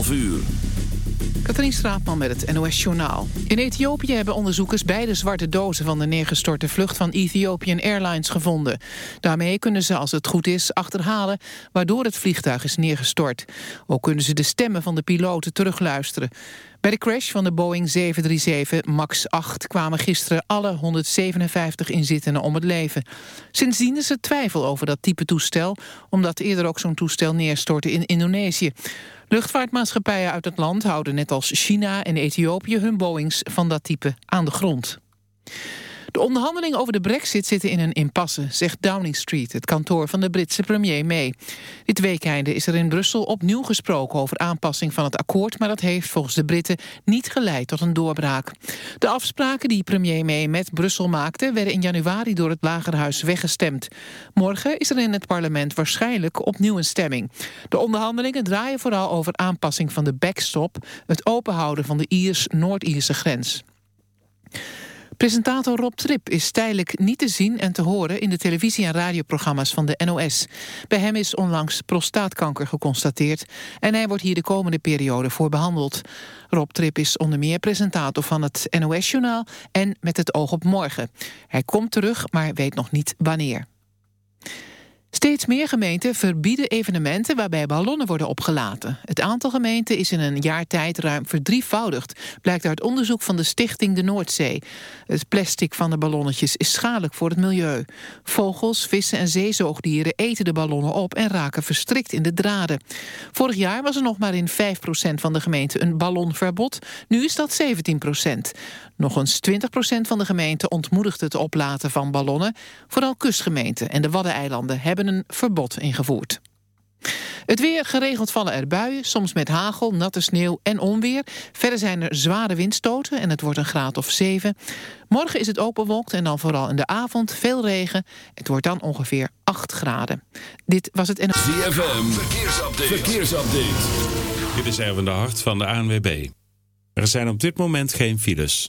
11 uur. Katrien Straatman met het NOS Journaal. In Ethiopië hebben onderzoekers beide zwarte dozen van de neergestorte vlucht van Ethiopian Airlines gevonden. Daarmee kunnen ze, als het goed is, achterhalen waardoor het vliegtuig is neergestort. Ook kunnen ze de stemmen van de piloten terugluisteren. Bij de crash van de Boeing 737 MAX 8 kwamen gisteren alle 157 inzittenden om het leven. Sindsdien is er twijfel over dat type toestel, omdat eerder ook zo'n toestel neerstortte in Indonesië. Luchtvaartmaatschappijen uit het land houden net als China en Ethiopië hun Boeings van dat type aan de grond. De onderhandelingen over de brexit zitten in een impasse, zegt Downing Street, het kantoor van de Britse premier May. Dit weekende is er in Brussel opnieuw gesproken over aanpassing van het akkoord, maar dat heeft volgens de Britten niet geleid tot een doorbraak. De afspraken die premier May met Brussel maakte, werden in januari door het Lagerhuis weggestemd. Morgen is er in het parlement waarschijnlijk opnieuw een stemming. De onderhandelingen draaien vooral over aanpassing van de backstop, het openhouden van de Iers-Noord-Ierse grens. Presentator Rob Trip is tijdelijk niet te zien en te horen... in de televisie- en radioprogramma's van de NOS. Bij hem is onlangs prostaatkanker geconstateerd... en hij wordt hier de komende periode voor behandeld. Rob Trip is onder meer presentator van het NOS-journaal... en Met het oog op morgen. Hij komt terug, maar weet nog niet wanneer. Steeds meer gemeenten verbieden evenementen waarbij ballonnen worden opgelaten. Het aantal gemeenten is in een jaar tijd ruim verdrievoudigd, blijkt uit onderzoek van de Stichting de Noordzee. Het plastic van de ballonnetjes is schadelijk voor het milieu. Vogels, vissen en zeezoogdieren eten de ballonnen op en raken verstrikt in de draden. Vorig jaar was er nog maar in 5% van de gemeenten een ballonverbod, nu is dat 17%. Nog eens 20% van de gemeenten ontmoedigt het oplaten van ballonnen. Vooral kustgemeenten en de Waddeneilanden hebben een verbod ingevoerd. Het weer, geregeld vallen er buien, soms met hagel, natte sneeuw en onweer. Verder zijn er zware windstoten en het wordt een graad of 7. Morgen is het openwolkt en dan vooral in de avond veel regen. Het wordt dan ongeveer 8 graden. Dit was het... En... ZFM, verkeersupdate. verkeersupdate. Dit is Erwin de Hart van de ANWB. Er zijn op dit moment geen files.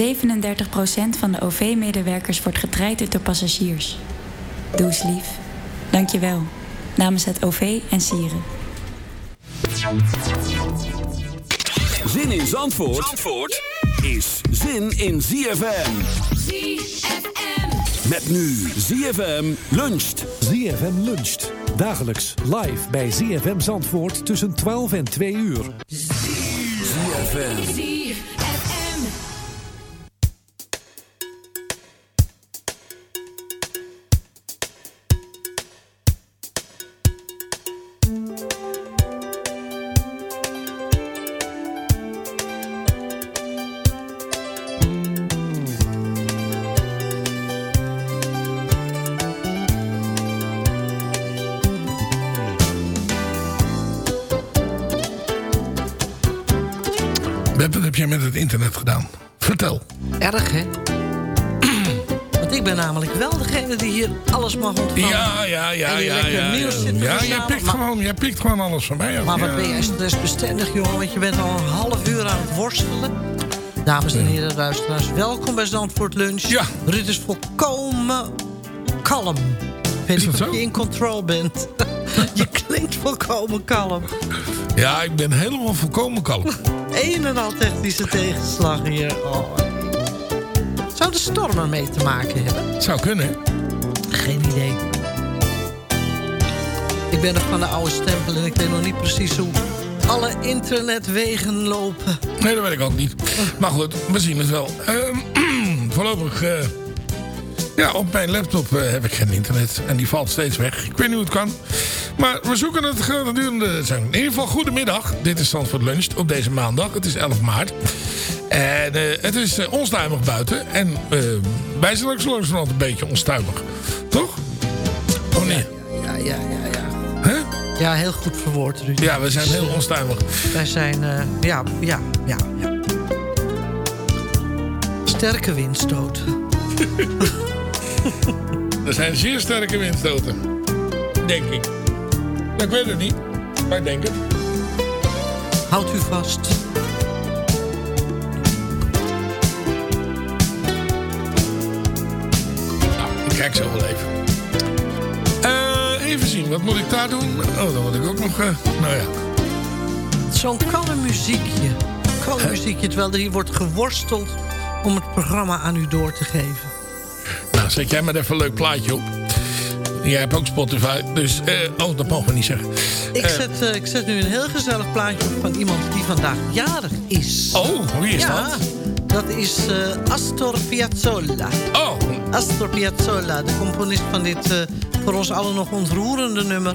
37% van de OV-medewerkers wordt getraind door passagiers. Doe eens lief. Dank je wel. Namens het OV en Sieren. Zin in Zandvoort, Zandvoort is zin in ZFM. ZFM. Met nu ZFM luncht. ZFM luncht. Dagelijks live bij ZFM Zandvoort tussen 12 en 2 uur. ZFM. Beb, wat heb jij met het internet gedaan? Vertel. Erg, hè? Want ik ben namelijk wel degene die hier alles mag ontvangen. Ja, ja, ja, En die ja. lekker Ja, nieuws ja. ja jij, pikt Maar- gewoon, jij pikt gewoon alles van mij. af. Maar wat Ja. ben jij stressbestendig, jongen? Want je bent al een half uur aan het worstelen. Dames en heren luisteraars, welkom bij Zandvoort Lunch. Ja. Ruud is volkomen kalm. Ik weet Is niet dat zo? je in control bent. je klinkt volkomen kalm. Ja, ik ben helemaal volkomen kalm. Een en al technische tegenslag hier. Oh. Zou de storm ermee te maken hebben? Zou kunnen. Geen idee. Ik ben nog van de oude stempel en ik weet nog niet precies hoe alle internetwegen lopen. Nee, dat weet ik ook niet. Maar goed, we zien het wel. Ehm, voorlopig... eh, ja, op mijn laptop eh, heb ik geen internet. En die valt steeds weg. Ik weet niet hoe het kan. Maar we zoeken het gedurende... In ieder geval, goedemiddag. Dit is Zandvoort Lunch op deze maandag. Het is 11 maart. En eh, het is eh, onstuimig buiten. En eh, wij zijn ook zo langzamerhand een beetje onstuimig. Toch? Of niet? Ja, ja, ja, ja. Hè? Ja, heel goed verwoord, Ruud. Ja, we zijn heel onstuimig. Wij zijn, ja, ja, ja, ja. Sterke windstoten. Er zijn zeer sterke windstoten. Denk ik. Ik weet het niet. Maar ik denk het. Houdt u vast. Nou, ik kijk zo wel even. Eh, even zien, wat moet ik daar doen? Oh, dan moet ik ook nog... eh, nou ja. Zo'n kalm muziekje. Kalm muziekje, terwijl er hier wordt geworsteld om het programma aan u door te geven. Nou, zet jij maar even een leuk plaatje op. Jij hebt ook Spotify, dus... eh, oh, dat mogen we niet zeggen. Ik, Eh, zet, eh, ik zet nu een heel gezellig plaatje op van iemand die vandaag jarig is. Oh, wie is ja, dat? dat is Astor Piazzolla. Oh, Astor Piazzolla, de componist van dit voor ons allen nog ontroerende nummer...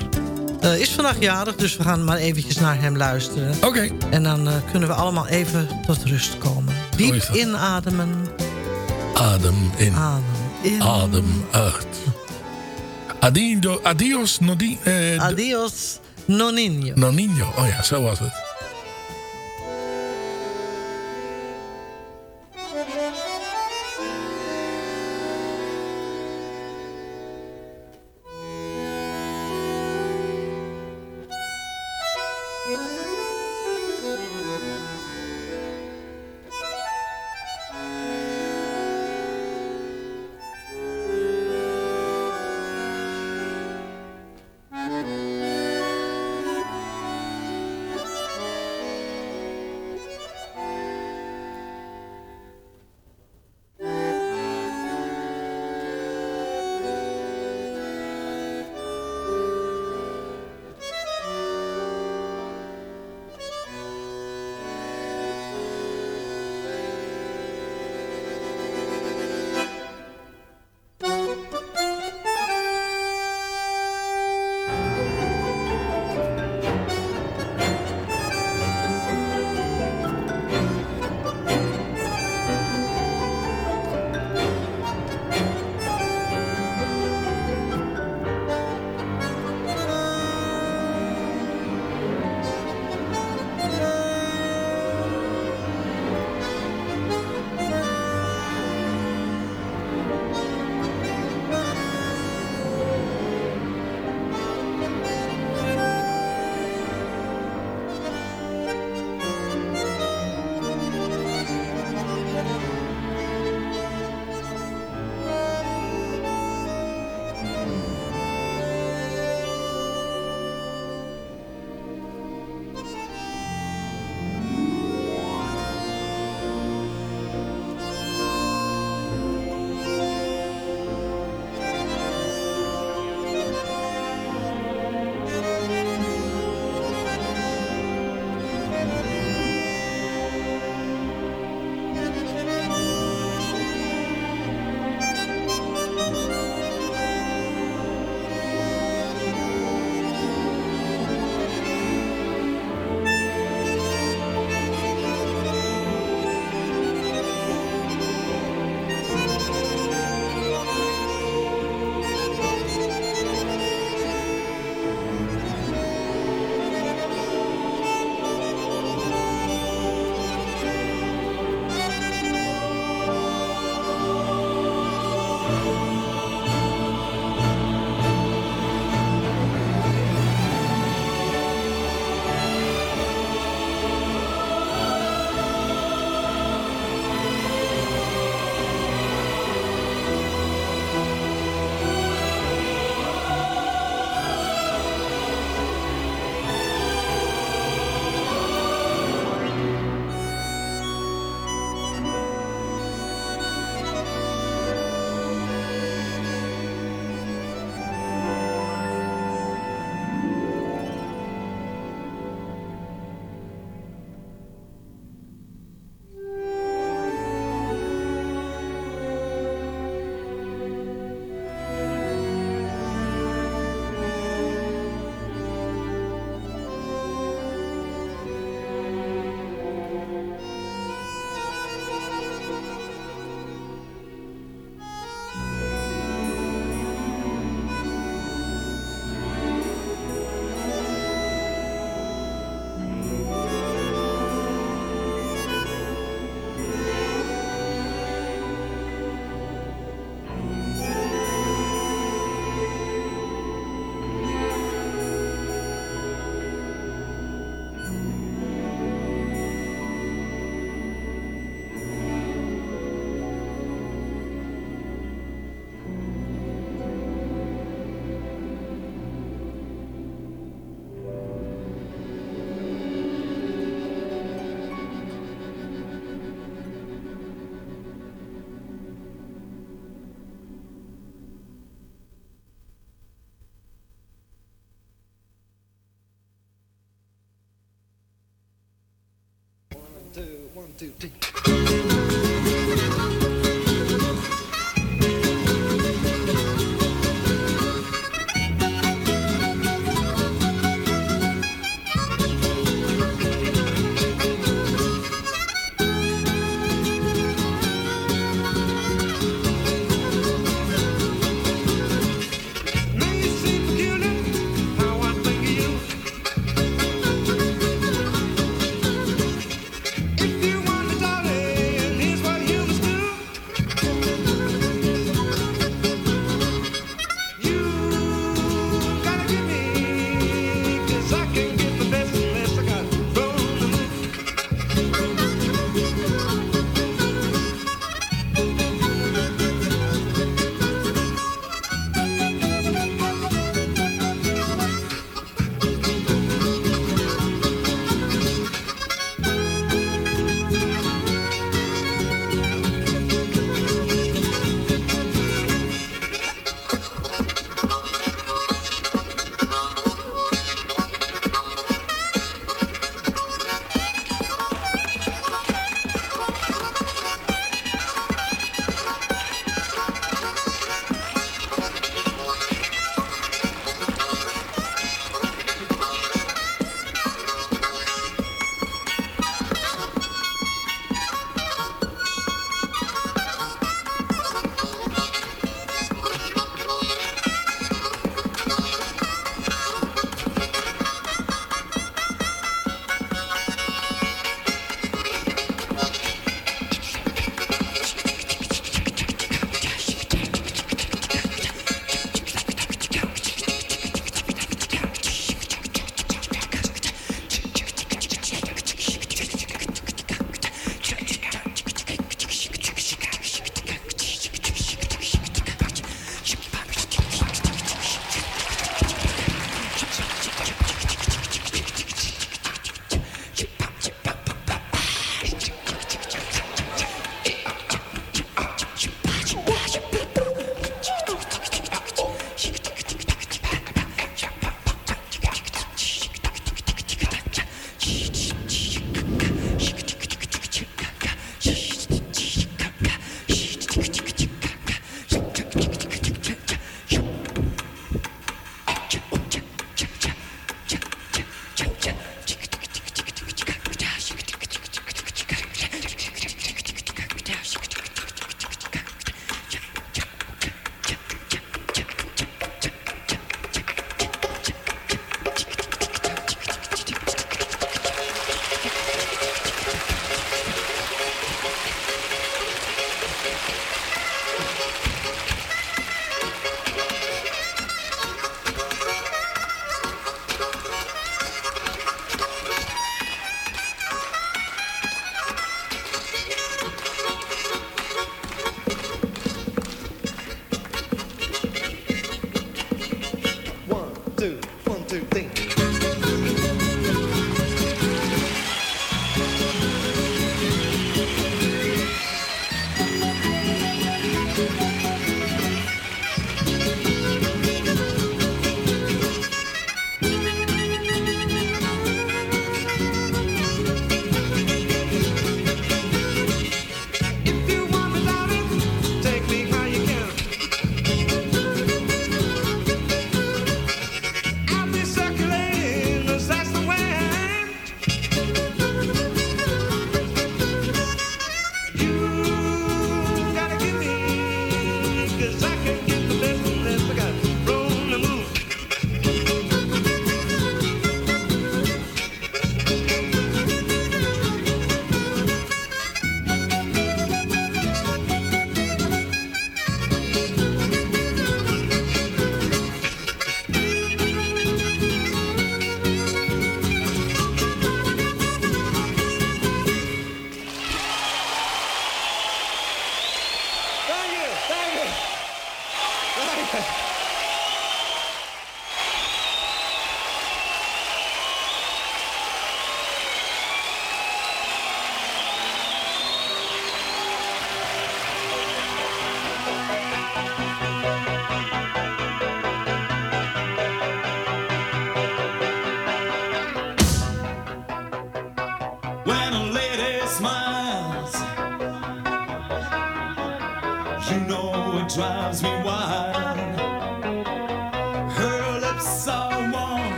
is vandaag jarig, dus we gaan maar eventjes naar hem luisteren. oké. En dan kunnen we allemaal even tot rust komen. Diep inademen, Adem in, adem in. adem uit. Adido, adios, nodi, eh, Adios, noninho. Nonino. Oh ja, zo was het. one, two, three.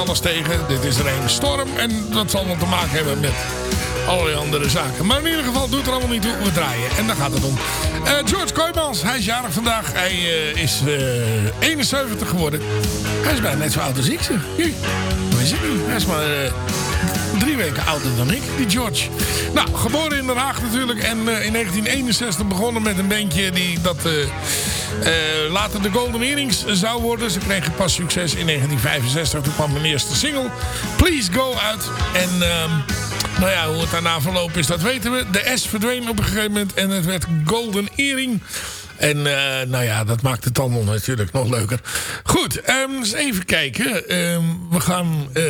Alles tegen. Dit is er een storm en dat zal wel te maken hebben met allerlei andere zaken. Maar in ieder geval doet er allemaal niet toe, we draaien. En daar gaat het om. Eh, George Kooijmans, hij is jarig vandaag. Hij eh, is eh, 71 geworden. Hij is bijna net zo oud als ik, zeg. Hoe is het nu? Hij is maar eh, drie weken ouder dan ik, die George. Nou, geboren in Den Haag natuurlijk. En eh, in 1961 begonnen met een bandje die dat... eh, later de Golden Earrings zou worden. Ze kregen pas succes in 1965. Toen kwam hun eerste single, Please Go, uit. En ehm, nou ja, hoe het daarna verlopen is, dat weten we. De S verdween op een gegeven moment en het werd Golden Earring. En eh, nou ja, dat maakt het allemaal natuurlijk nog leuker. Goed, ehm, eens even kijken. Ehm, we gaan... eh,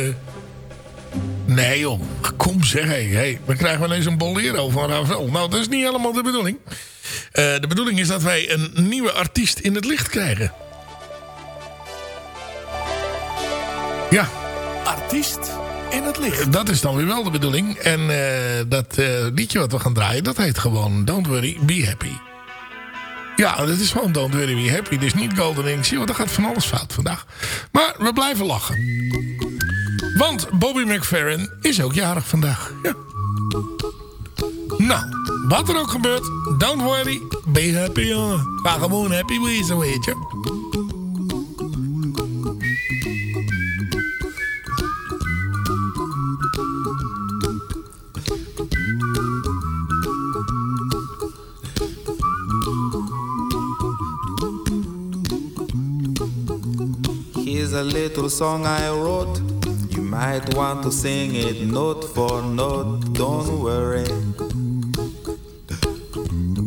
Nee joh, kom zeg. Hey. We krijgen ineens een bolero van Ravel. Nou, dat is niet helemaal de bedoeling. Eh, de bedoeling is dat wij een nieuwe artiest in het licht krijgen. Ja. Artiest in het licht. Dat is dan weer wel de bedoeling. En eh, dat eh, liedje wat we gaan draaien, dat heet gewoon Don't Worry, Be Happy. Ja, dat is gewoon Don't Worry, Be Happy. Dit is niet Golden Ink. Zie je, er gaat van alles fout vandaag. Maar we blijven lachen. Want Bobby McFerrin is ook jarig vandaag. Ja. Nou, wat er ook gebeurt, don't worry, be happy, jongen. Ga gewoon happy wezen, weet je. Here's a little song I wrote. You might want to sing it note for note. Don't worry.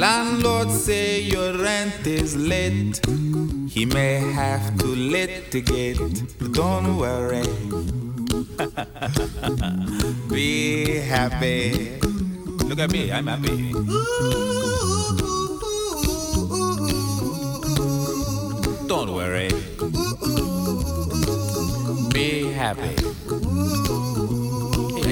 Landlord say your rent is late. He may have to litigate. Don't worry. Be happy. Look at me, I'm happy. Don't worry. Be happy.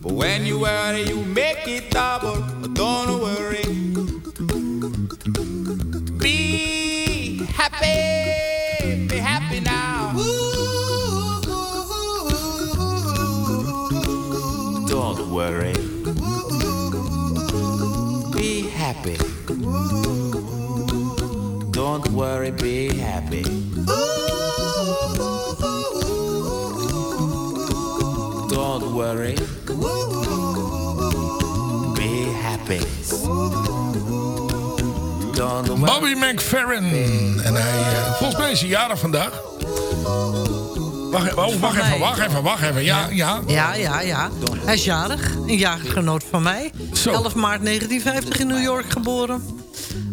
But when you worry, you make it double. Don't worry. Be happy. Be happy now. Don't worry. Be happy. Don't worry, be happy. Don't worry. Bobby McFerrin. En hij, eh, volgens mij is hij jarig vandaag. Wacht even, oh, wacht even, wacht even, wacht even. Ja, ja. Ja, ja, ja. Hij is jarig. Een jaargenoot van mij. 11 maart 1950 in New York geboren.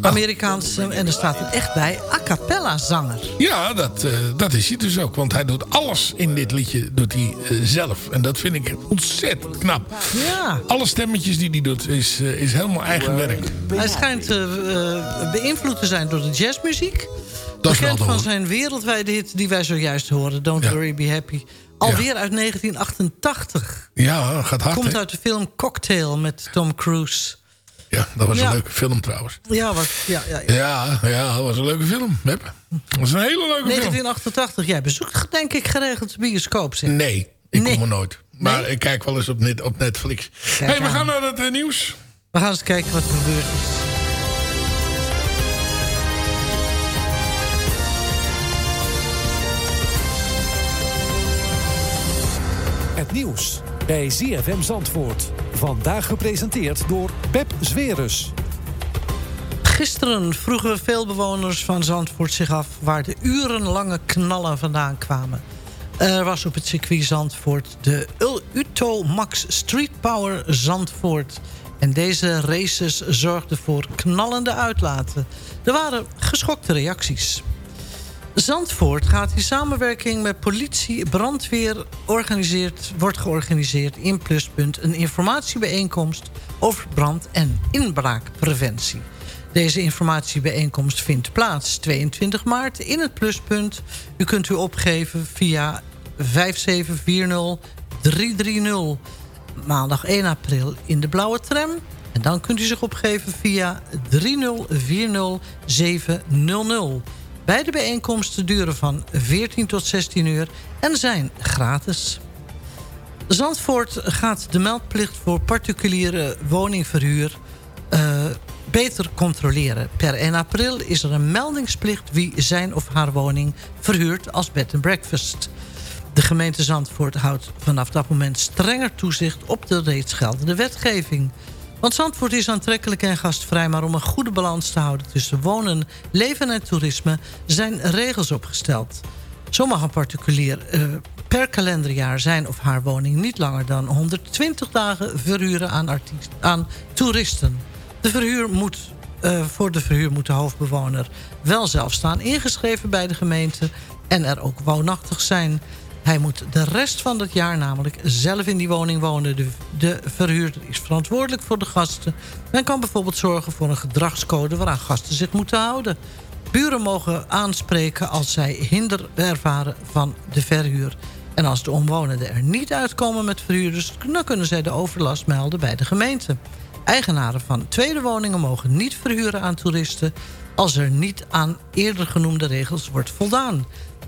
Amerikaans, en er staat er echt bij, a cappella zanger. Ja, dat, eh, dat is hij dus ook. Want hij doet alles in dit liedje doet hij, eh, zelf. En dat vind ik ontzettend knap. Ja. Alle stemmetjes die hij doet is, eh, is helemaal eigen werk. Hij schijnt beïnvloed te zijn door de jazzmuziek. Dat Bekend van zijn wereldwijde hit die wij zojuist horen. Don't Worry, Be Happy. Alweer uit 1988. Ja, gaat hard, Komt uit de film Cocktail met Tom Cruise. Ja, dat was Ja. een leuke film trouwens. Ja, wat, ja, ja, ja. Ja, ja, dat was een leuke film. Dat was een hele leuke film. 1988. Jij bezoekt denk ik geregeld de bioscoop. Zeg. Nee, ik Nee. kom er nooit. Maar ik kijk wel eens op, net, op Netflix. Kijk hey, we aan. gaan naar het eh, nieuws. We gaan eens kijken wat er gebeurd is. Het nieuws bij ZFM Zandvoort. Vandaag gepresenteerd door Pep Zwerus. Gisteren vroegen veel bewoners van Zandvoort zich af... waar de urenlange knallen vandaan kwamen. Er was op het circuit Zandvoort de Uto Max Street Power Zandvoort. En deze races zorgden voor knallende uitlaten. Er waren geschokte reacties. Zandvoort gaat in samenwerking met politie, brandweer organiseert, wordt georganiseerd in Pluspunt een informatiebijeenkomst over brand- en inbraakpreventie. Deze informatiebijeenkomst vindt plaats 22 maart in het Pluspunt. U kunt u opgeven via 5740 330 maandag 1 april in de blauwe tram. En dan kunt u zich opgeven via 3040700. Beide bijeenkomsten duren van 14 tot 16 uur en zijn gratis. Zandvoort gaat de meldplicht voor particuliere woningverhuur eh, beter controleren. Per 1 april is er een meldingsplicht wie zijn of haar woning verhuurt als bed and breakfast. De gemeente Zandvoort houdt vanaf dat moment strenger toezicht op de reeds geldende wetgeving. Want Zandvoort is aantrekkelijk en gastvrij... maar om een goede balans te houden tussen wonen, leven en toerisme... zijn regels opgesteld. Zo mag een particulier eh, per kalenderjaar zijn of haar woning... niet langer dan 120 dagen verhuren aan, aan toeristen. De verhuur moet, eh, voor de verhuur moet de hoofdbewoner wel zelf staan ingeschreven bij de gemeente... en er ook woonachtig zijn... Hij moet de rest van het jaar namelijk zelf in die woning wonen. De, de verhuurder is verantwoordelijk voor de gasten. Men kan bijvoorbeeld zorgen voor een gedragscode... waaraan gasten zich moeten houden. Buren mogen aanspreken als zij hinder ervaren van de verhuur. En als de omwonenden er niet uitkomen met verhuurders... dan kunnen zij de overlast melden bij de gemeente. Eigenaren van tweede woningen mogen niet verhuren aan toeristen... als er niet aan eerder genoemde regels wordt voldaan.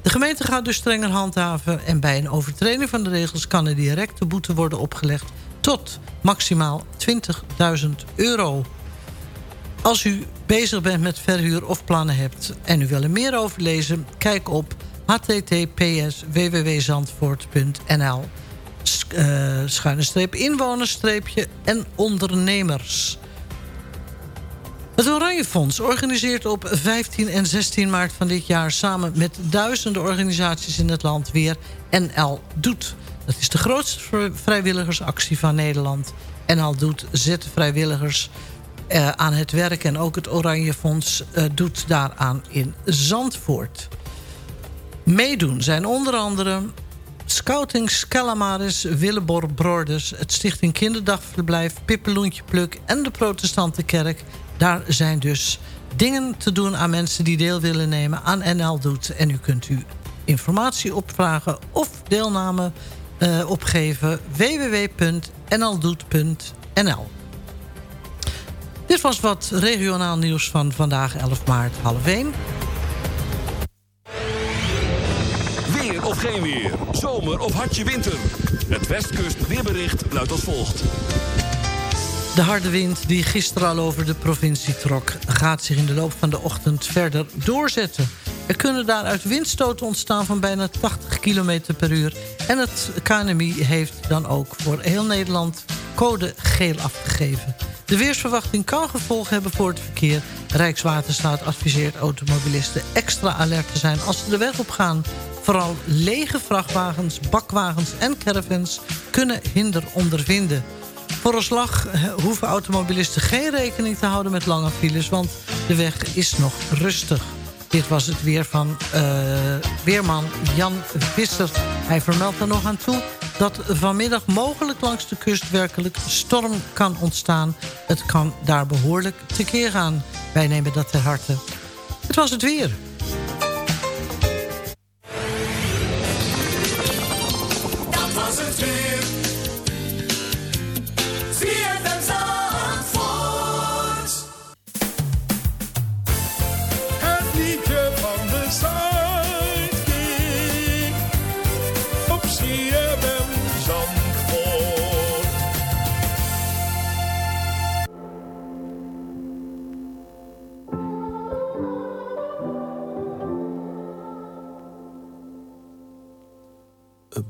De gemeente gaat dus strenger handhaven... en bij een overtreding van de regels kan een directe boete worden opgelegd... tot maximaal 20.000 euro. Als u bezig bent met verhuur of plannen hebt... en u wil er meer over lezen, kijk op https www.zandvoort.nl Sk- eh, schuine streep inwoners streepje en ondernemers. Het Oranje Fonds organiseert op 15 en 16 maart van dit jaar... samen met duizenden organisaties in het land weer NL Doet. Dat is de grootste vri- vrijwilligersactie van Nederland. NL Doet zet vrijwilligers eh, aan het werk... en ook het Oranje Fonds eh, doet daaraan in Zandvoort. Meedoen zijn onder andere Scouting Scalamaris, Willebor Broders... het Stichting Kinderdagverblijf, Pippeloentje Pluk en de Protestantenkerk. Daar zijn dus dingen te doen aan mensen die deel willen nemen aan NL Doet. En u kunt u informatie opvragen of deelname eh, opgeven www.nldoet.nl Dit was wat regionaal nieuws van vandaag 11 maart half 1. Weer of geen weer. Zomer of hartje winter. Het Westkust weerbericht luidt als volgt. De harde wind die gisteren al over de provincie trok... gaat zich in de loop van de ochtend verder doorzetten. Er kunnen daaruit windstoten ontstaan van bijna 80 km per uur. En het KNMI heeft dan ook voor heel Nederland code geel afgegeven. De weersverwachting kan gevolgen hebben voor het verkeer. Rijkswaterstaat adviseert automobilisten extra alert te zijn als ze de weg op gaan. Vooral lege vrachtwagens, bakwagens en caravans kunnen hinder ondervinden. Eh, hoeven automobilisten geen rekening te houden met lange files... want de weg is nog rustig. Dit was het weer van eh, weerman Jan Visser. Hij vermeldt er nog aan toe dat vanmiddag mogelijk langs de kust werkelijk storm kan ontstaan. Het kan daar behoorlijk tekeer gaan. Wij nemen dat ter harte. Het was het weer.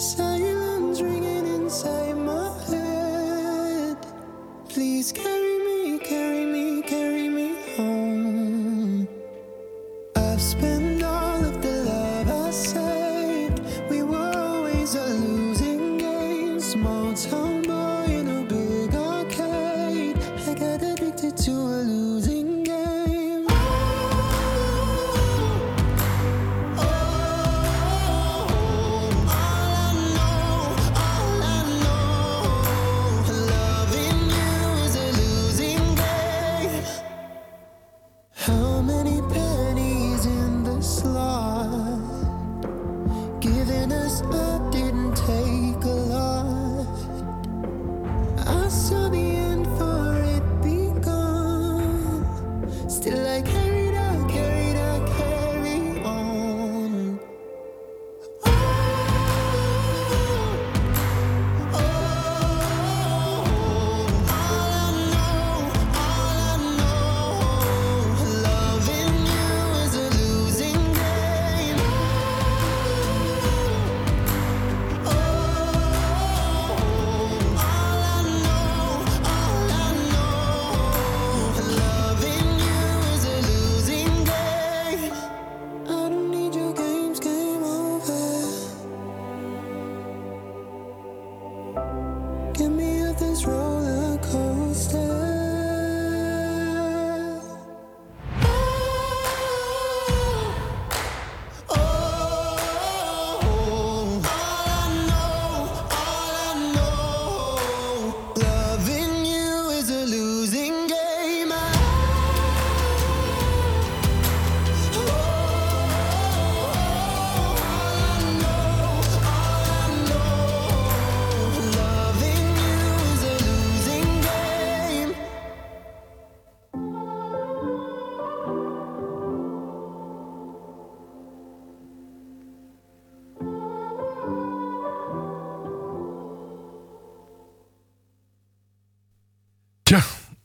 下雨。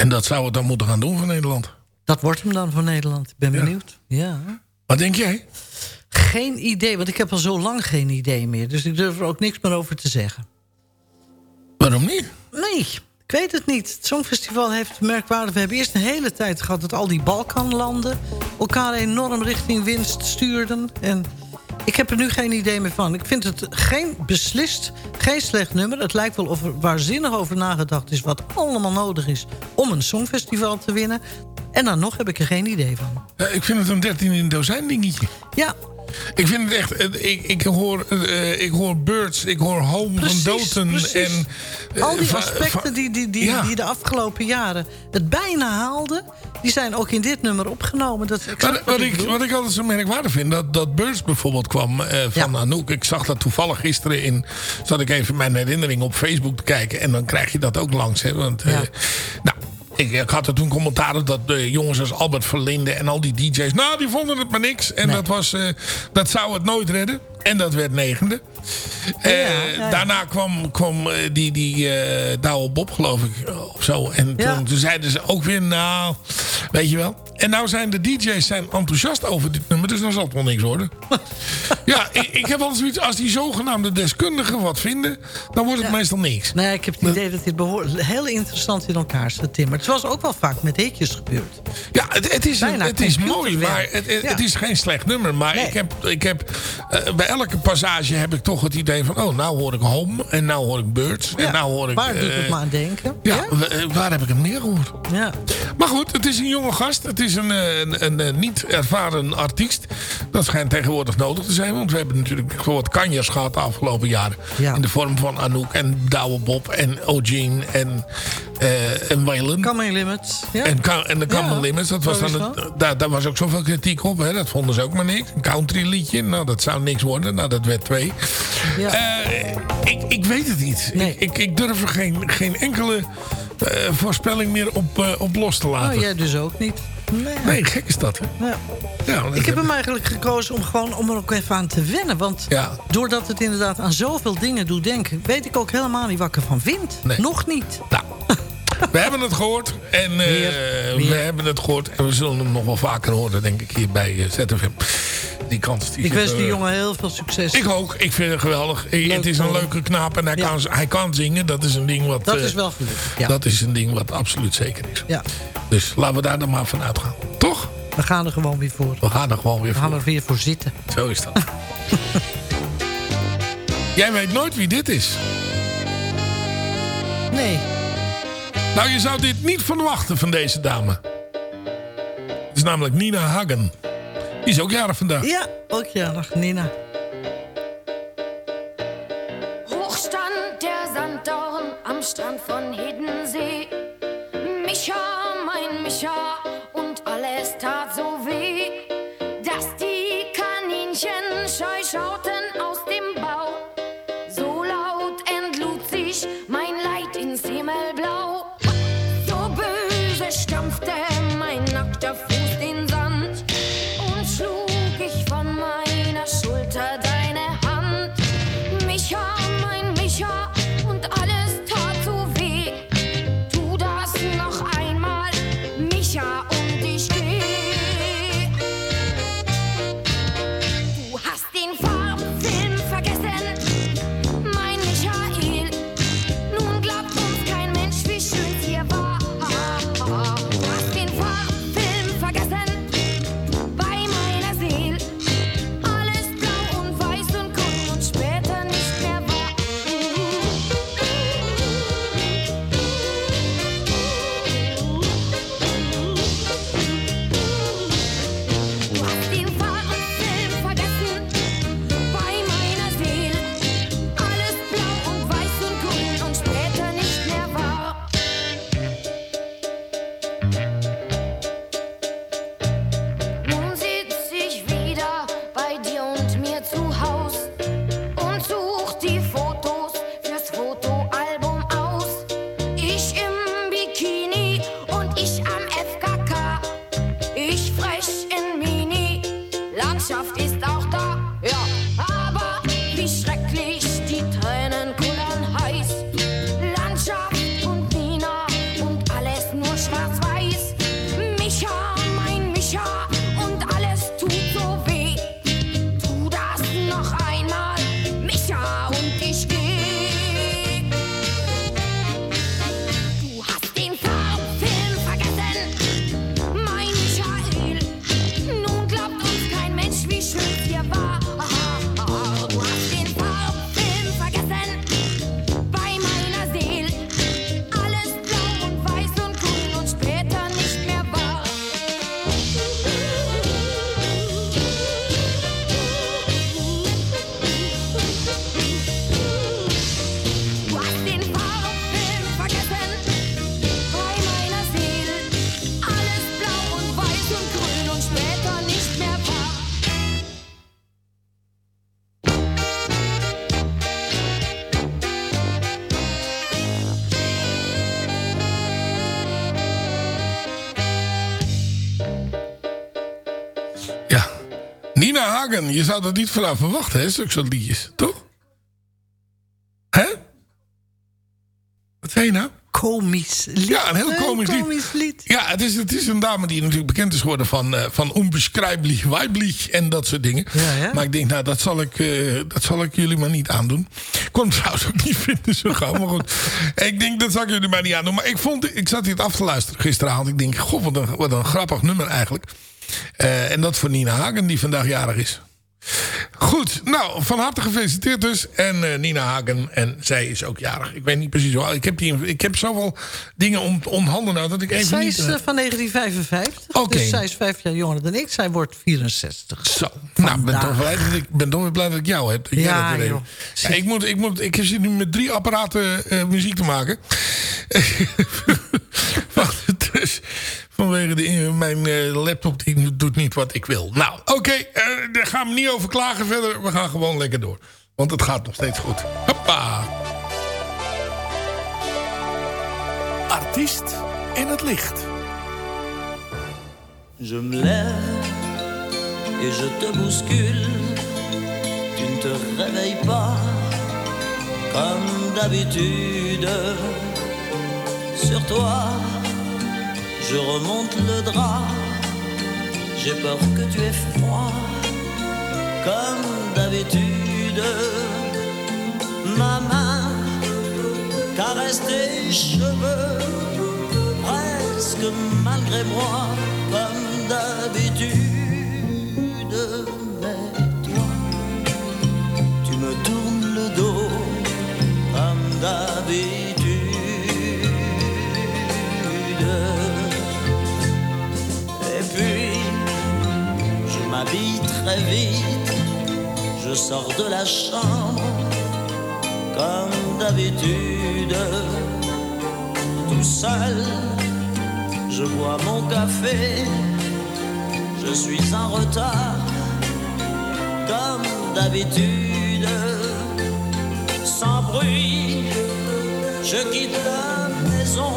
En dat zou het dan moeten gaan doen voor Nederland. Dat wordt hem dan voor Nederland. Ik ben benieuwd. Ja. Wat denk jij? Geen idee, want ik heb al zo lang geen idee meer. Dus ik durf er ook niks meer over te zeggen. Waarom niet? Nee, ik weet het niet. Het Songfestival heeft merkwaardig... We hebben eerst een hele tijd gehad dat al die Balkanlanden... elkaar enorm richting winst stuurden. En ik heb er nu geen idee meer van. Ik vind het geen beslist, geen slecht nummer. Het lijkt wel of er waanzinnig over nagedacht is... wat allemaal nodig is om een Songfestival te winnen. En dan nog heb ik er geen idee van. Ja, ik vind het een 13 in dozijn dingetje. Ja. Ik vind het echt... eh, Ik, ik, hoor, eh, ik hoor Birds, ik hoor Home Precies, van Doten. precies. En, eh, Al die aspecten die, die, die, Ja. die de afgelopen jaren het bijna haalden... die zijn ook in dit nummer opgenomen. Dat Wat, wat wat, ik wat ik altijd zo merkwaardig vind, dat, dat Birds bijvoorbeeld kwam van Anouk. Ik zag dat toevallig gisteren in, zat ik even mijn herinnering op Facebook te kijken. En dan krijg je dat ook langs. Hè, want, eh, nou, ik, ik had er toen commentaren dat de jongens als Albert Verlinde en al die DJ's, nou die vonden het maar niks. En dat, was, eh, dat zou het nooit redden. En dat werd negende. Eh, Daarna kwam, kwam eh, die, die eh Douwe Bob, geloof ik, of zo. En toen, zeiden ze ook weer, nou, weet je wel. En nou zijn de DJ's zijn enthousiast over dit nummer, dus dan zal het wel niks worden. ja, ik, ik heb altijd zoiets, als die zogenaamde deskundigen wat vinden, dan wordt het meestal niks. Nee, ik heb het idee dat dit heel interessant in elkaar zit timmerd. Zoals ook wel vaak met hitjes gebeurt. Ja, het, het is, Bijna het is mooi, maar het, het, Ja. het is geen slecht nummer. Maar ik heb, ik heb, eh, bij elke passage heb ik toch het idee van... oh, nou hoor ik Home en nou hoor ik Birds. en nou hoor ik... Waar doet het eh, me aan denken? Ja, eh, waar heb ik hem meer gehoord? Ja. Maar goed, het is een jonge gast. Het is een, een, een, niet ervaren artiest. Dat schijnt tegenwoordig nodig te zijn. Want we hebben natuurlijk gewoon wat kanjas gehad de afgelopen jaren. In de vorm van Anouk en Douwe Bob en O'Gene en, eh en Waylon. Coming Limits. Ja. En, en de Ja, Limits, dat was dan het, daar, daar was ook zoveel kritiek op. Hè? Dat vonden ze ook maar niks. Een country liedje, nou dat zou niks worden. Nou, dat werd twee. Eh, ik, ik weet het niet. Ik, ik, ik durf er geen, geen enkele eh, voorspelling meer op, eh, op los te laten. Nou, jij dus ook niet. Nee. Nee, gek is dat, hè? Ja. Ja, dat Ik heb hem eigenlijk gekozen om gewoon om er ook even aan te wennen. Want Ja. doordat het inderdaad aan zoveel dingen doet denken... weet ik ook helemaal niet wat ik ervan vind. Nee. Nog niet. We hebben het gehoord. En eh, we hebben het gehoord. En we zullen hem nog wel vaker horen, denk ik, hier bij ZFM. Die kans. Die Ik wens die eh, jongen heel veel succes. Ik ook. Ik vind het geweldig. het is een leuke knaap en hij, kan, hij kan zingen. Dat is een ding wat... Dat is wel gelukt. Ja. Dat is een ding wat absoluut zeker is. Ja. Dus laten we daar dan maar van uitgaan. Toch? We gaan er gewoon weer voor. We gaan er gewoon weer We gaan voor. er weer voor zitten. Zo is dat. Jij weet nooit wie dit is. Nee. Nou, je zou dit niet verwachten van deze dame. Het is namelijk Nina Hagen. Die is ook jarig vandaag. Ja, ook jarig, Nina. Hochstand der Sanddorn am Strand von Hiddensee. Je zou er niet vanaf verwachten, hè? Zulke soort liedjes, toch? Hè? Wat zei je nou? Komisch lied. Ja, een heel Een komisch lied. Ja, het is, het is een dame die natuurlijk bekend is geworden van, eh van onbeschrijbelijk weiblich en dat soort dingen. Maar ik denk, nou, dat zal ik, eh, dat zal ik jullie maar niet aandoen. Ik kon het trouwens ook niet vinden zo gauw, maar goed. Ik denk, dat zal ik jullie maar niet aandoen. Maar ik, vond, ik zat dit af te luisteren gisteravond. Ik denk, god, wat een, wat een grappig nummer eigenlijk. Eh, en dat voor Nina Hagen, die vandaag jarig is. Goed, nou, van harte gefeliciteerd dus. En eh, Nina Hagen, en zij is ook jarig. Ik weet niet precies hoe oud. Ik heb, die, ik heb zoveel dingen om, om handen nou dat ik even Zij niet... is eh, eh, van 1955. Oké. Dus zij is vijf jaar jonger dan ik. Zij wordt 64. Zo. Nou, ben toch blij dat ik, ben toch weer blij dat ik jou heb. Ja, joh. Ja, ik, moet, ik, moet, ik zit nu met drie apparaten muziek te maken. Dus, vanwege de, mijn eh, laptop die doet niet wat ik wil. Nou, oké. eh, daar gaan we niet over klagen verder. We gaan gewoon lekker door. Want het gaat nog steeds goed. Hoppa. Artiest in het licht. Je me lève et je te bouscule. Tu ne te réveilles pas comme d'habitude. Sur toi, je remonte le drap. J'ai peur que tu aies froid comme d'habitude. Ma main caresse tes cheveux presque malgré moi, comme d'habitude. Mais toi, tu me tournes le dos, comme d'habitude. Très vite, je sors de la chambre, comme d'habitude tout seul. Je bois mon café, je suis en retard, comme d'habitude. Sans bruit, je quitte la maison,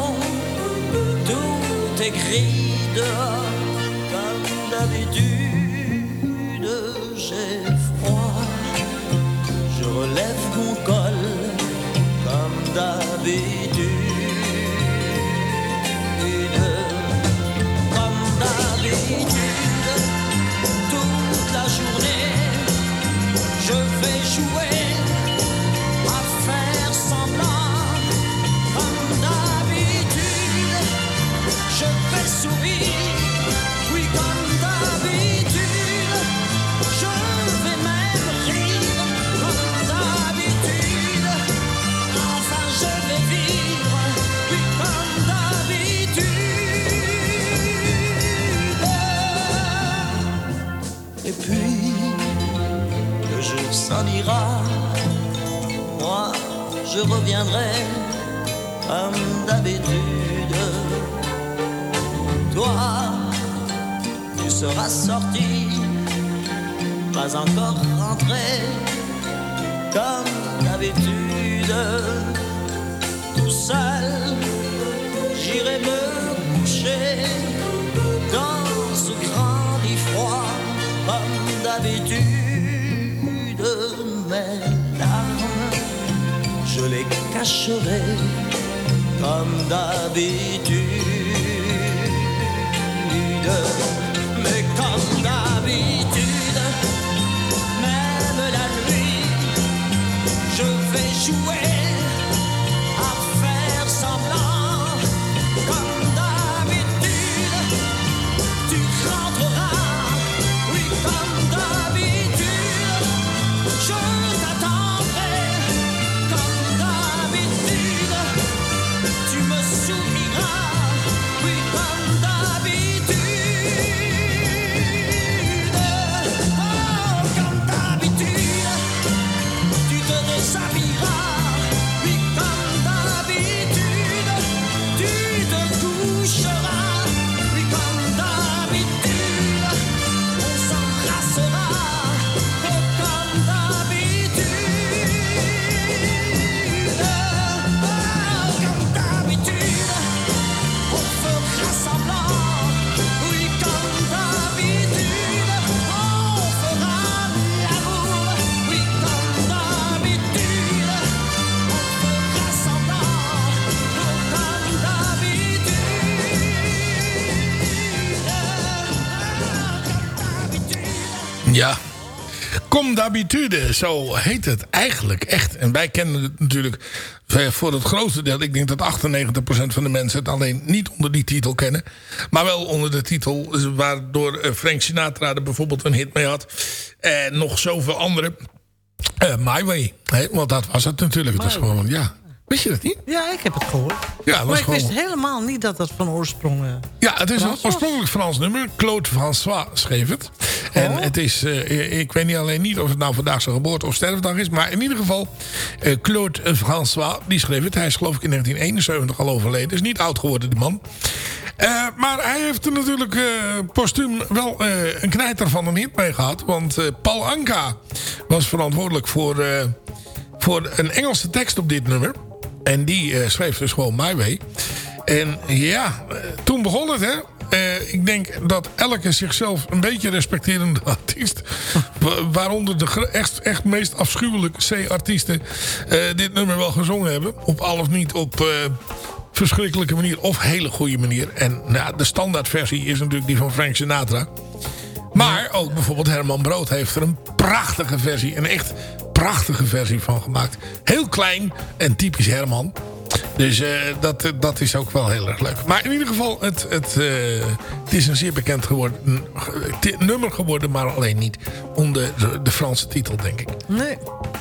tout écrit dehors, comme d'habitude. Froid, je relève mon col, comme d'habitude. Comme d'habitude, toute la journée, je vais jouer encore rentré, comme d'habitude. Tout seul, j'irai me coucher dans ce grand lit froid, comme d'habitude. Mes larmes, je les cacherai comme d'habitude. Comme d'habitude, zo heet het eigenlijk echt. En wij kennen het natuurlijk voor het grootste deel. Ik denk dat 98% van de mensen het alleen niet onder die titel kennen. Maar wel onder de titel waardoor eh, Frank Sinatra er bijvoorbeeld een hit mee had. En nog zoveel andere. Eh, My Way. Want dat was het natuurlijk. Het gewoon, ja. Wist je dat niet? Ja, ik heb het gehoord. Ja, maar ik gewoon- wist helemaal niet dat dat van oorsprong... eh, Ja, het is een oorspronkelijk Frans nummer. Claude François schreef het. En het is, eh, ik weet niet alleen niet of het nou vandaag zijn geboorte of sterfdag is. Maar in ieder geval, eh, Claude François, die schreef het. Hij is geloof ik in 1971 al overleden. Is niet oud geworden, die man. Maar hij heeft er natuurlijk eh postuum wel een knijter van een hit mee gehad. Want Paul Anka was verantwoordelijk voor, voor een Engelse tekst op dit nummer. En die eh, schreef dus gewoon My Way. En ja, eh, toen begon het hè. Eh, ik denk dat elke zichzelf een beetje respecterende artiest... wa- waaronder de echt, echt meest afschuwelijke C-artiesten... dit nummer wel gezongen hebben. Op al of niet op... verschrikkelijke manier of hele goede manier. En nou, de standaardversie is natuurlijk die van Frank Sinatra. Maar ook bijvoorbeeld Herman Brood heeft er een prachtige versie, een echt prachtige versie van gemaakt. Heel klein en typisch Herman. Dus eh, dat, dat is ook wel heel erg leuk. Maar in ieder geval, het, het, eh, het is een zeer bekend geworden, een ge- nummer geworden, maar alleen niet onder de, de Franse titel, denk ik. Nee.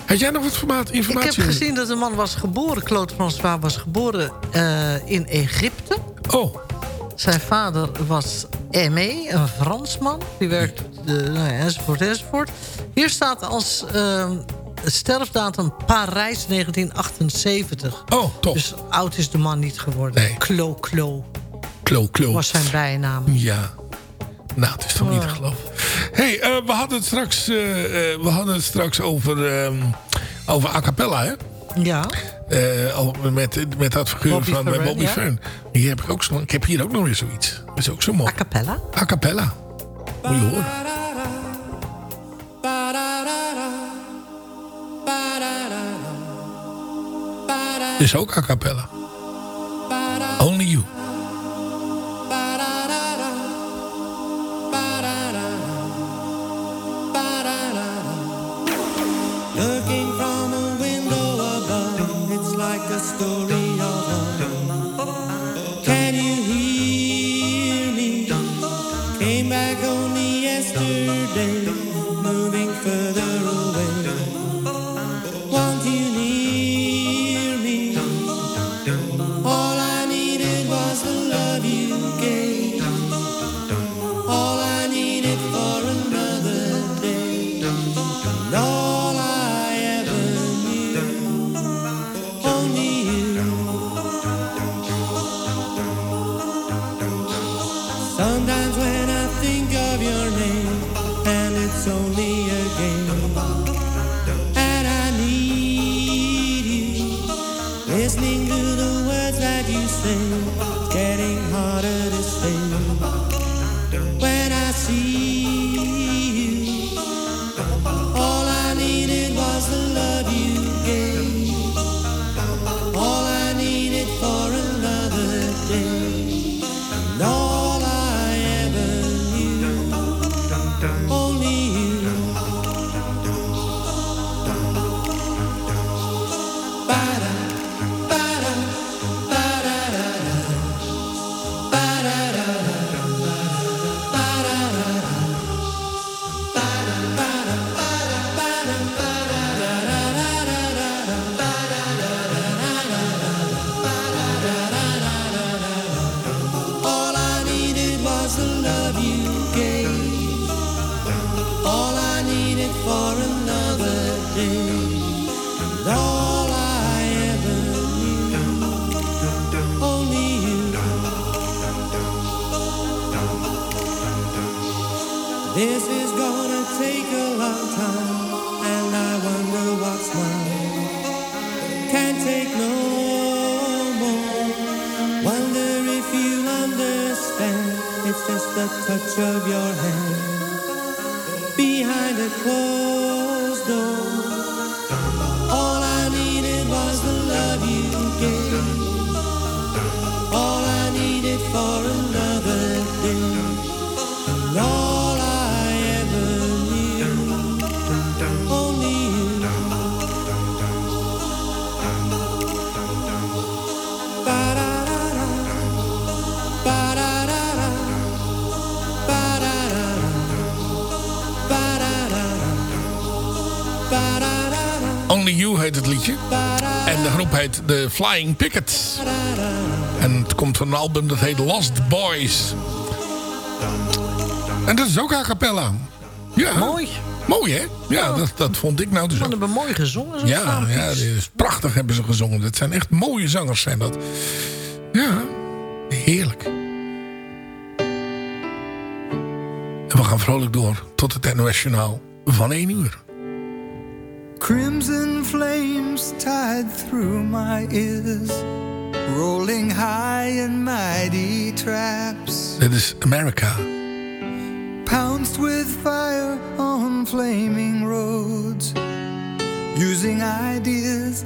Had jij nog wat formaat, Ik informatie? heb gezien dat de man was geboren, Claude François was geboren eh, in Egypte. Oh. Zijn vader was Aimé, een Fransman. Die werkte, eh, nou ja, enzovoort, enzovoort. Hier staat als eh, sterfdatum Parijs 1978. Oh, top. Dus oud is de man niet geworden. Nee. Klo Klo Klo, klo. was zijn bijnaam. Ja. Nou, het is toch niet te geloven. hey, eh, we hadden het straks, eh, eh, we hadden het straks over, ehm, over a cappella, hè? Ja. Over- met, met dat figuur Bobby van Bobby ja. Fern. Hier heb ik, ook ik heb hier ook nog weer zoiets. Dat is ook zo mooi. A cappella? A cappella. Moet je horen. Is ook a cappella. Only you. Listening to the words that you it's getting harder to heet het liedje. En de groep heet The Flying Pickets. En het komt van een album dat heet Lost Boys. En dat is ook a cappella. Ja. Mooi. Mooi, hè? Ja, dat, dat vond ik nou dus Ze ook. hebben mooi gezongen. zo Ja, ja, is prachtig hebben ze gezongen. Dat zijn echt mooie zangers, zijn dat. Ja, heerlijk. En we gaan vrolijk door tot het NOS Journaal van 1 uur. Crimson flames tied through my ears, rolling high in mighty traps, Dit is America. pounced with fire on flaming roads, using ideas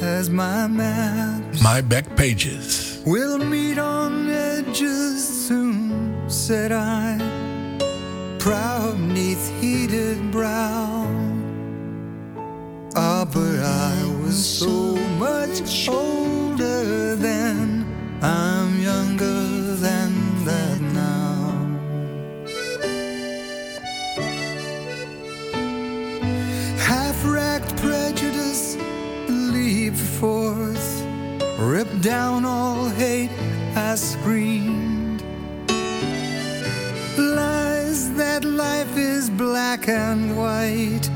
as my maps. My Back Pages. We'll meet on edges soon, said I, proud neath heated brow. Ah, but I was so much older then, I'm younger than that now. Half racked prejudice leap forth, rip down all hate, I screamed. Lies that life is black and white,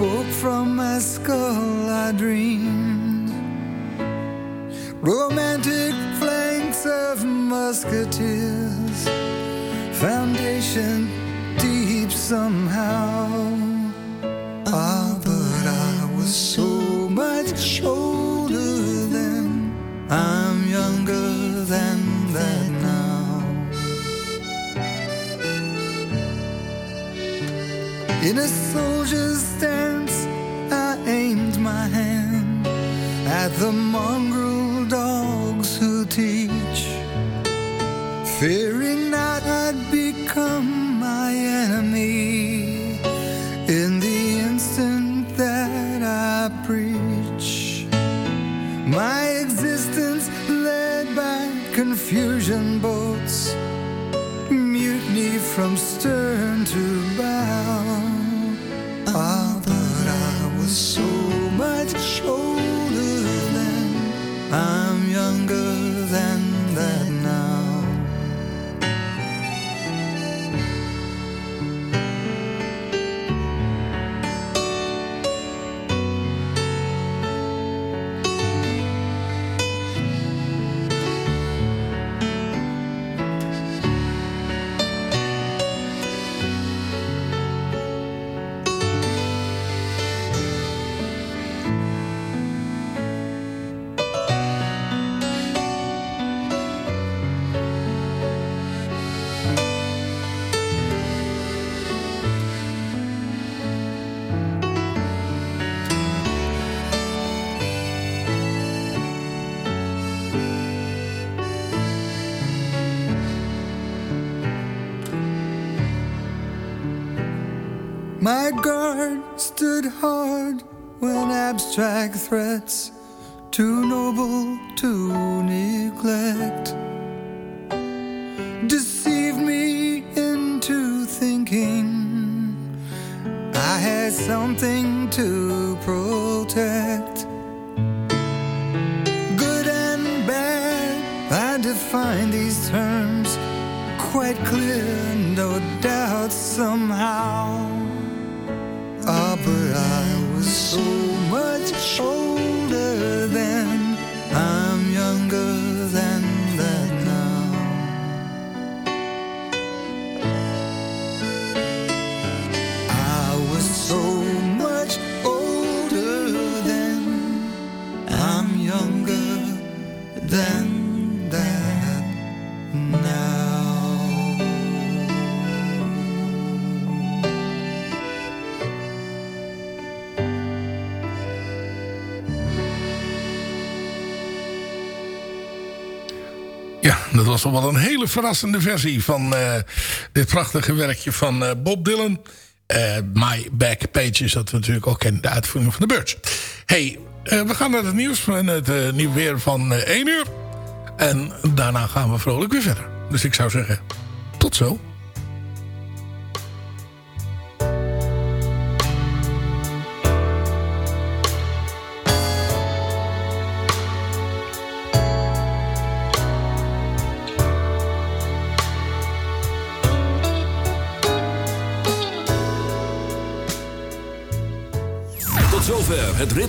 spoke from my skull, I dreamed. Romantic flanks of musketeers, foundation deep somehow. Ah, but I was so much older a soldier's stance, I aimed my hand at the mongrel dogs who teach. Fearing My guard stood hard when abstract threats, too noble to neglect, deceived me into thinking I had something to protect. Good and bad, I define these terms quite clear, no doubt somehow. Was een hele verrassende versie van eh, dit prachtige werkje van eh, Bob Dylan. Eh, My Back Pages, dat we natuurlijk ook kennen, de uitvoering van de Birds. hey, we gaan naar het nieuws het nieuw weer van eh 1 uur. En daarna gaan we vrolijk weer verder. Dus ik zou zeggen, tot zo.